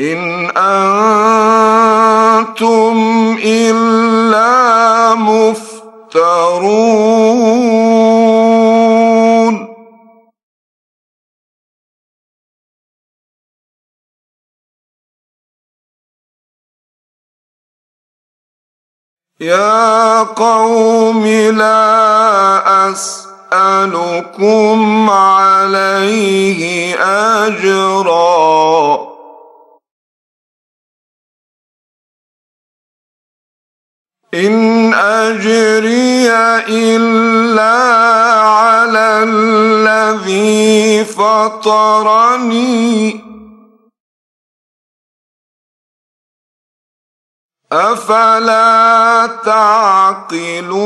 إن أنتم إلا مفترون. يا قوم لا أسألكم عليه أجرا. إن أجري إلا على الذي فطرني. أفلا تعقلون؟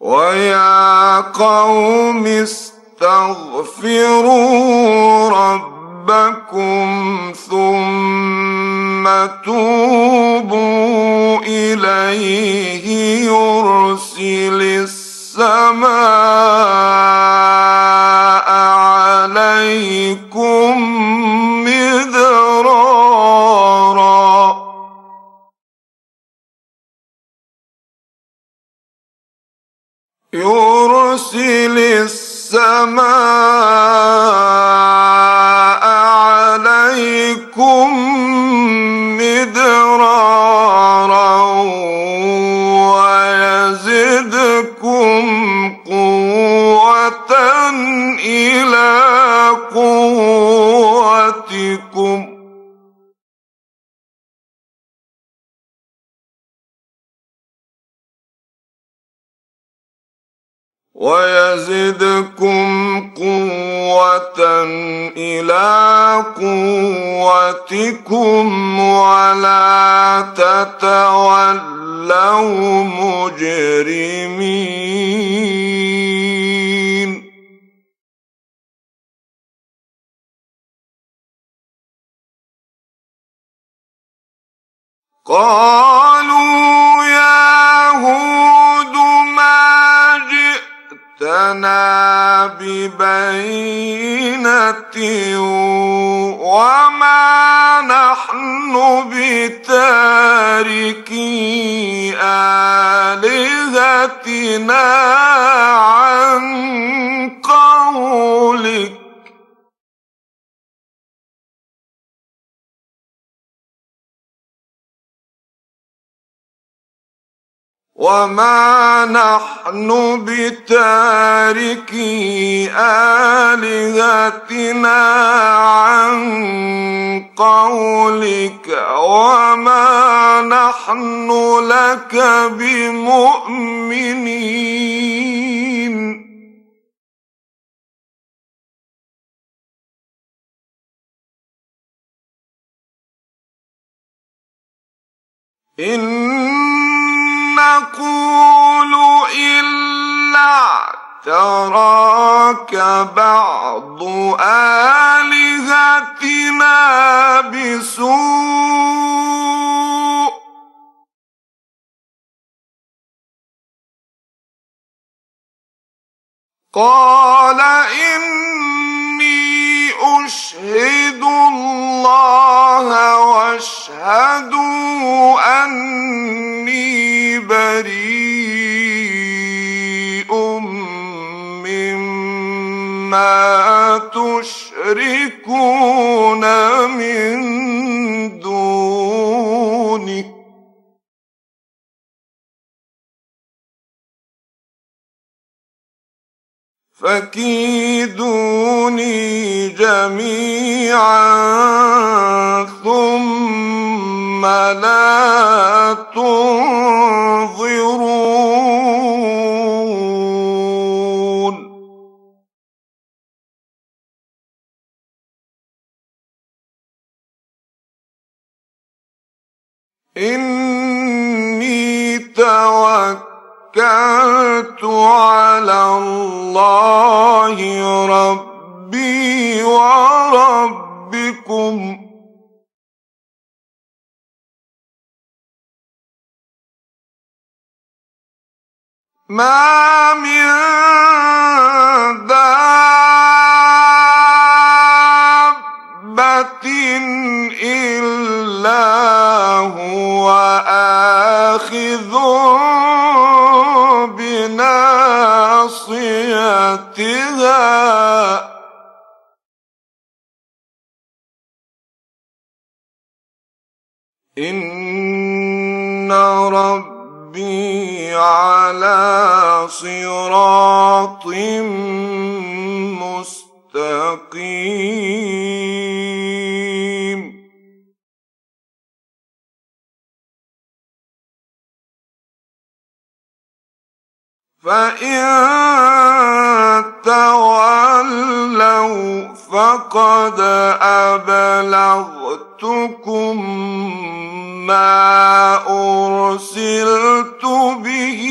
ويا قوم استغفروا ربكم ثم توبوا إليه يرسل السماء عليكم السماء ويزدكم قوة إلى قوتكم ولا تتولوا مجرمين. قالوا يا هود ما جئتنا ببينة وما نحن بتاركي آلهتنا عن قولك. وما نحن بتاركي آلهتنا عن قولك وما نحن لك بمؤمنين. إن نقول إلا تراك بعض آلهتنا بسوء. قال إني أشهد الله واشهدوا أني بريء مما تشركون من دونه. فكيدوني جميعا ثم لا تنظرون. إني توكلت على الله ربي وربكم. ما من دابة إلا هو آخذ بناصيتها. إن ربي على صراط مستقيم. فإن تولوا فقد أبلغتكم ما أرسلت به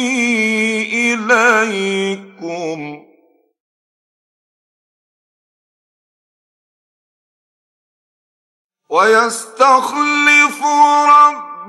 إليكم ويستخلف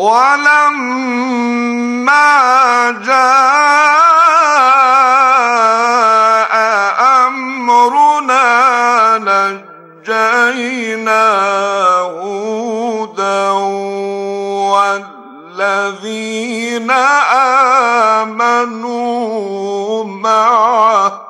ولما جاء أمرنا نجينا هودا والذين آمنوا معه.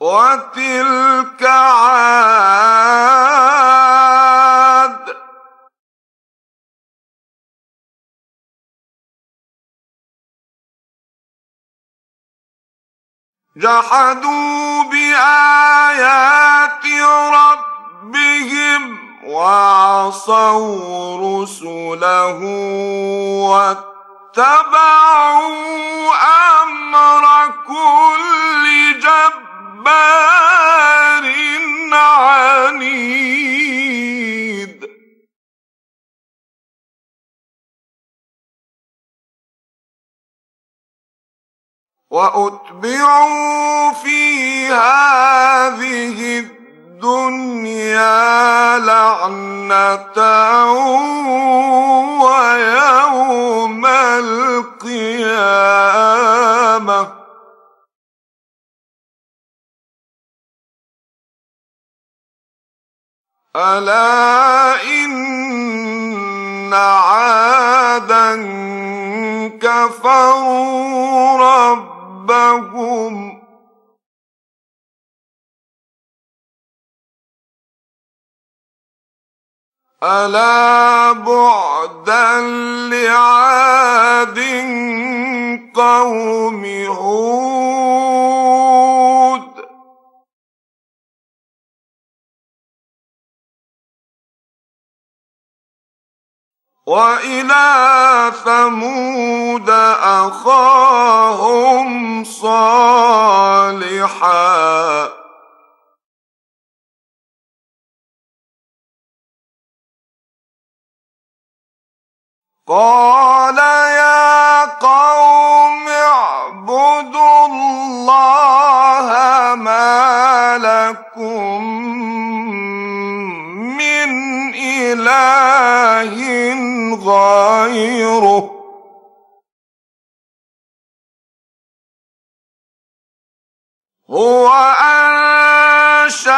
وتلك عاد. جحدوا بآيات ربهم وعصوا رسله واتبعوا أمر واتبعوا في هذه الدنيا لعنه ويوم القيامه الا ان عادا كفروا ربهم ألا بعدا لعاد قوم وإلى ثمود أخاهم صالحا. قال يا قوم اعبدوا الله ما لكم إله غيره. هو أنشأكم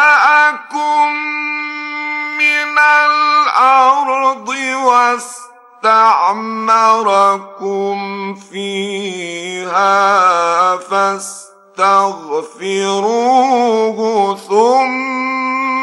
من الأرض والسماء اسْتَعْمَرَكُمْ فِيهَا فَاسْتَغْفِرُوهُ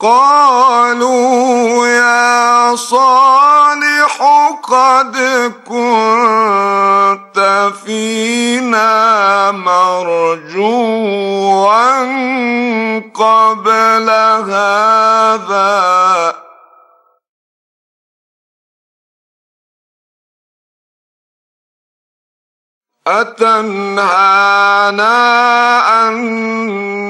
قالوا يا صالح قد كنت فينا مرجوا قبل هذا. أتنهانا أن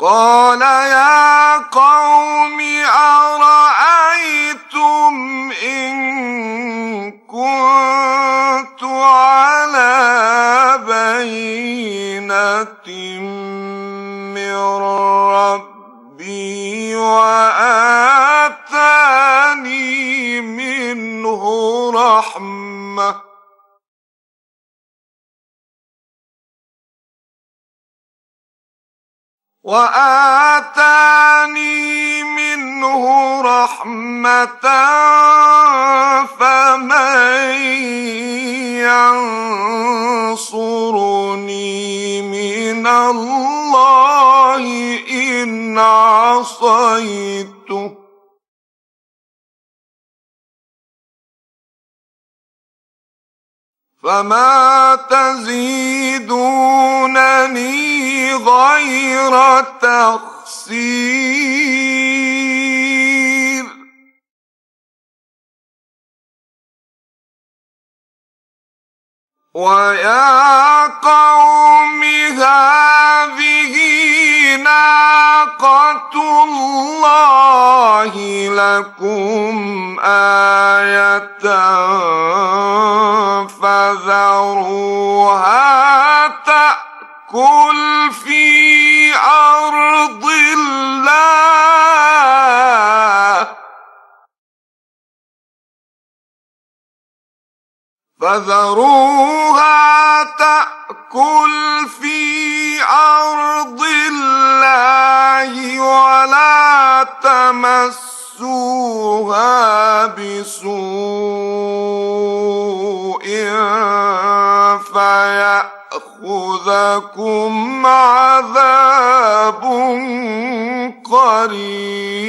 قال يا قوم أرأيتم إن كنت على بينة من ربي وآتاني وآتاني منه رحمة فمن ينصرني من الله إن عصيته فما تزيدونني غير تخسير ويا قوم هذه ناقة الله لكم آية فذروها تأكل في أرض الله. فذروها تأكل في أرض الله ولا تمسوها بسوء فيأخذكم عذاب قريب.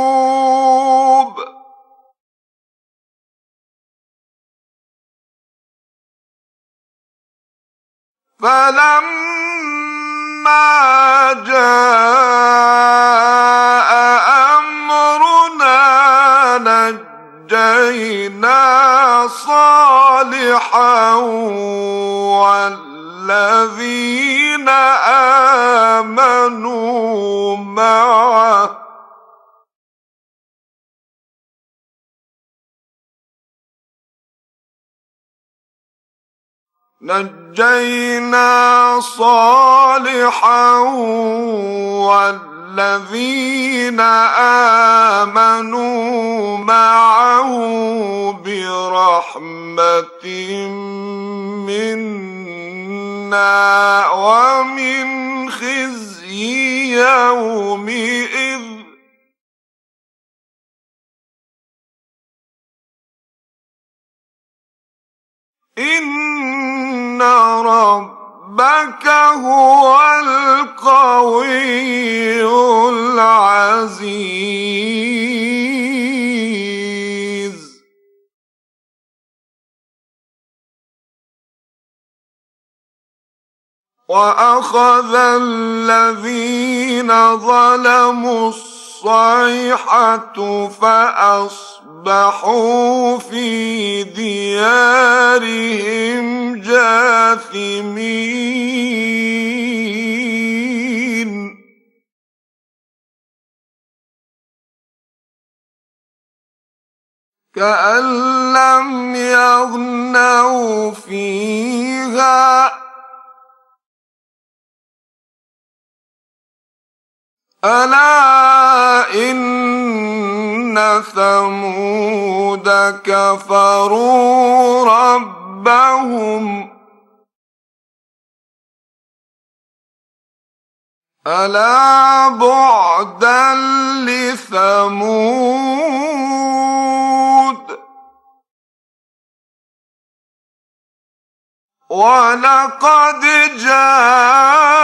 فلما جاء أمرنا نجينا صالحا والذين آمنوا معه. نجينا صالحا والذين آمنوا معه برحمة منا ومن خزي يومئذ إن ربك هو القوي العزيز وأخذ الذين ظلموا الصيحة فأصبحوا في ديارهم جاثمين. كأن لم يغنوا فيها ألا إن ثمود كفروا ربهم ألا بعدا لثمود ولقد جاءت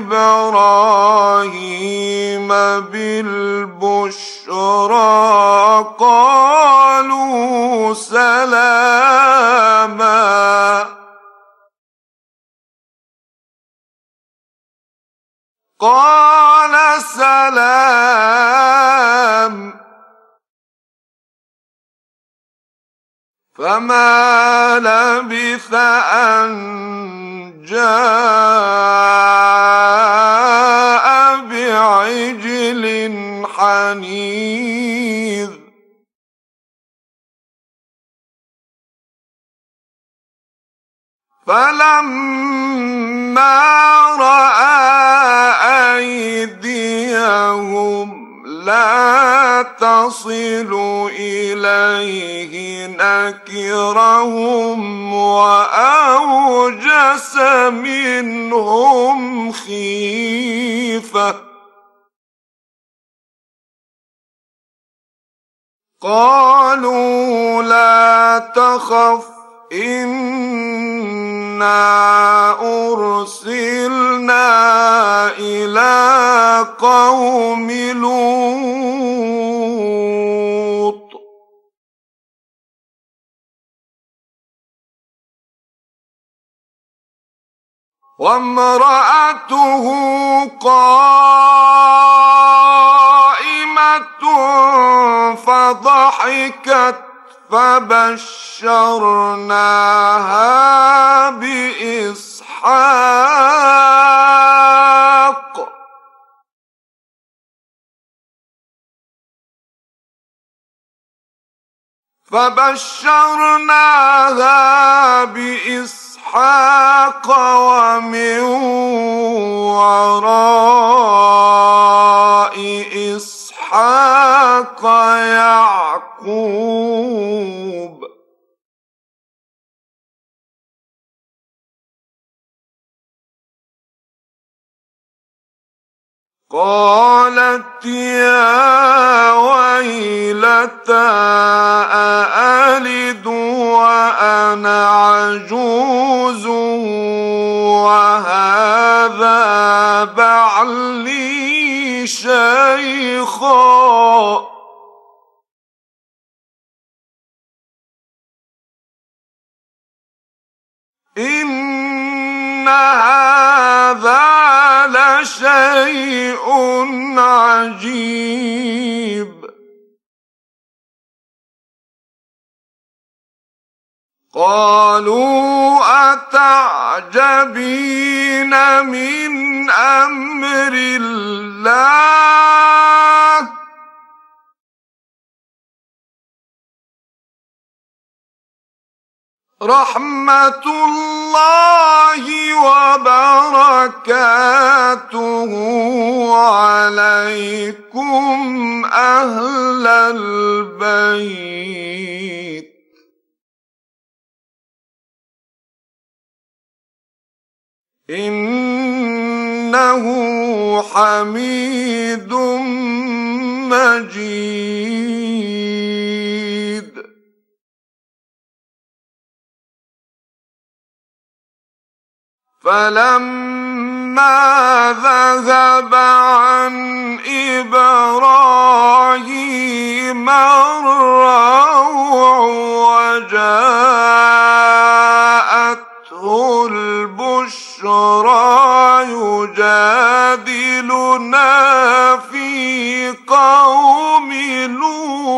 إبراهيم بالبشرى قالوا سلاما قال سلام فما لبث أن جاء بعجل حنيذ. فلما تصل إليه نكرهم وأوجس منهم خيفة. قالوا لا تخف إنا أرسلنا إلى قوم لوط وامرأته قائمة فضحكت فبشرناها بإسحاق. فبشرناها بإسحاق ومن وراء إسحاق. إسحاق يعقوب. قالت يا ويلتى أألد وأنا عجوز وهذا بعلي؟ شيخا. إن هذا لشيء عجيب. قالوا أتعجبين من أمر الله؟ رحمة الله وبركاته عليكم أهل البيت. إنه حميد مجيد. فلما ذهب عن إبراهيم الروع وجاءته البشرى يجادلنا في قوم لوط.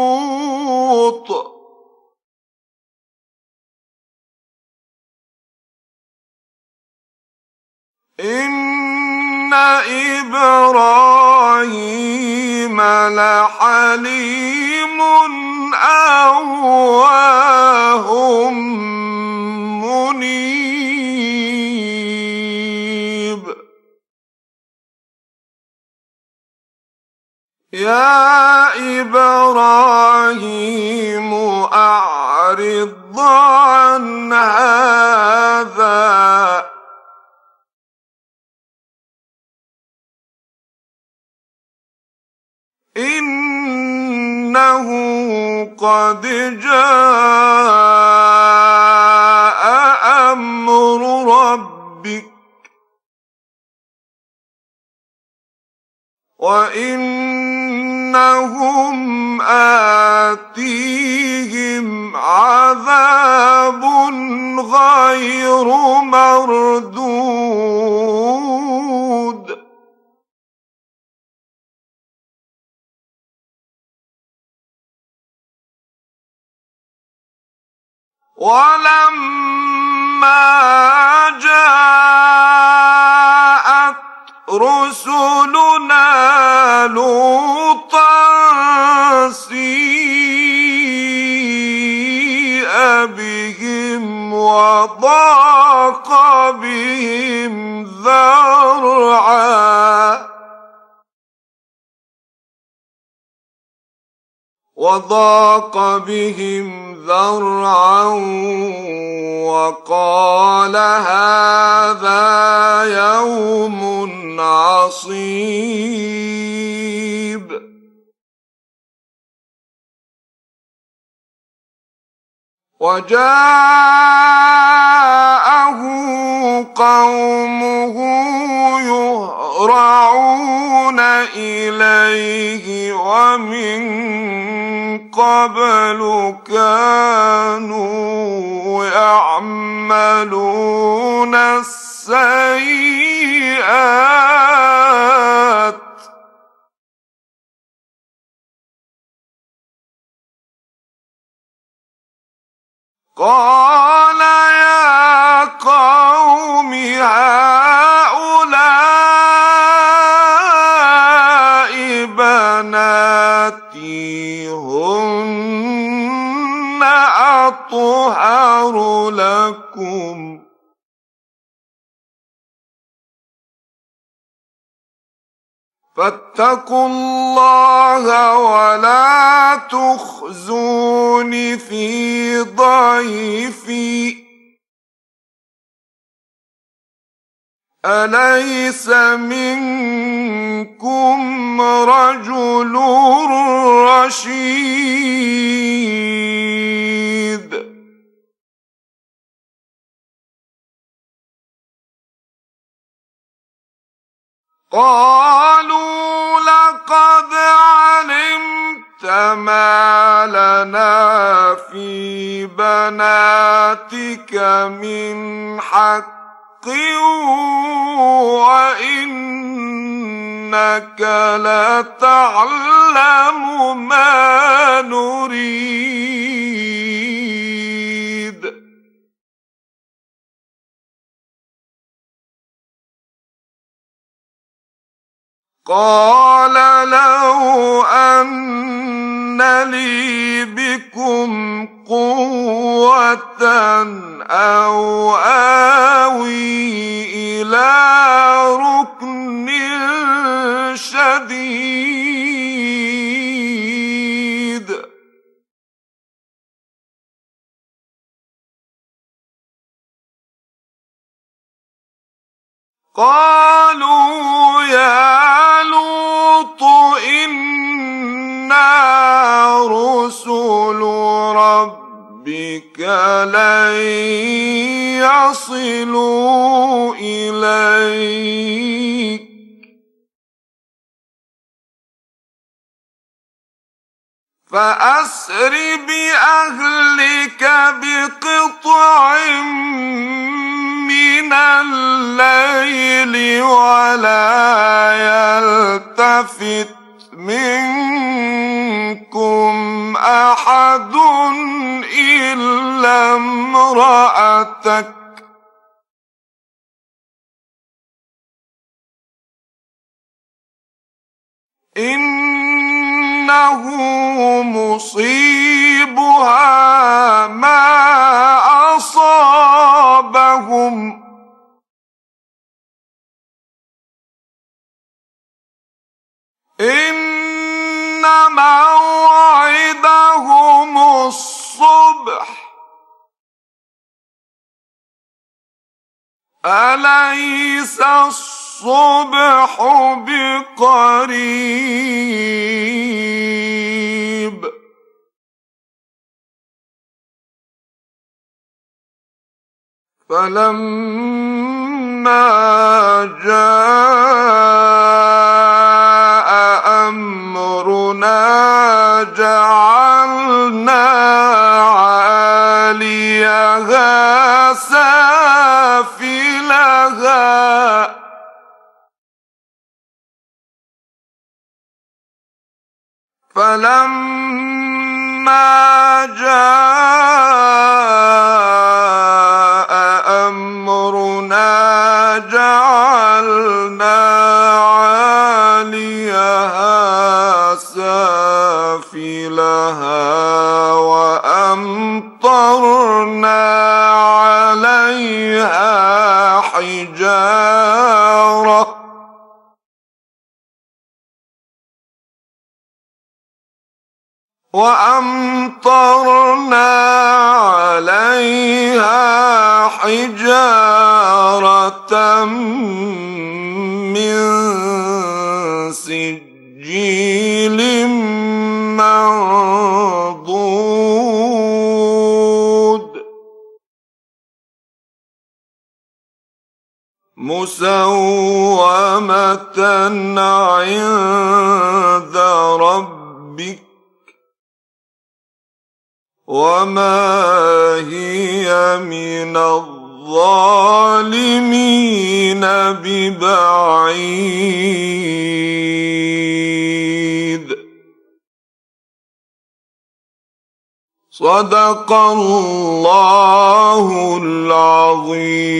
إن إبراهيم لحليم أواه قد جاء أمر ربك وإنهم آتيهم عذاب غير مردود ولما جاءت رسلنا لوطا سيء بهم وضاق بهم ذرعا وضاق بهم ذرعا وقال هذا يوم عصيب. وجاءه قومه يهرعون إليه ومن قبل كانوا يعملون السيئات. قال يا قوم هؤلاء بناتي هن أطهر لكم فاتقوا الله ولا تخزون في ضيفي أليس منكم رجل رشيد؟ قالوا لقد علمت ما لنا في بناتك من حق وإنك لتعلم ما نريد. قال لو أن لي بكم قوة أو آوي إلى ركن شديد. قالوا يا لوط إنا رسل ربك لن يصلوا إليك. فأسر بأهلك بقطع من الليل ولا يلتفت منكم أحد. إلا امرأتك. إنه مصيبها ما أصابهم. إن موعدهم الصبح. أليس الصبح بقريب؟ فلما جاء فلما جاء وأمطرنا عليها حجارة من سجيل منضود. مسومة عند ربك وما هي من الظالمين ببعيد. صدق الله العظيم.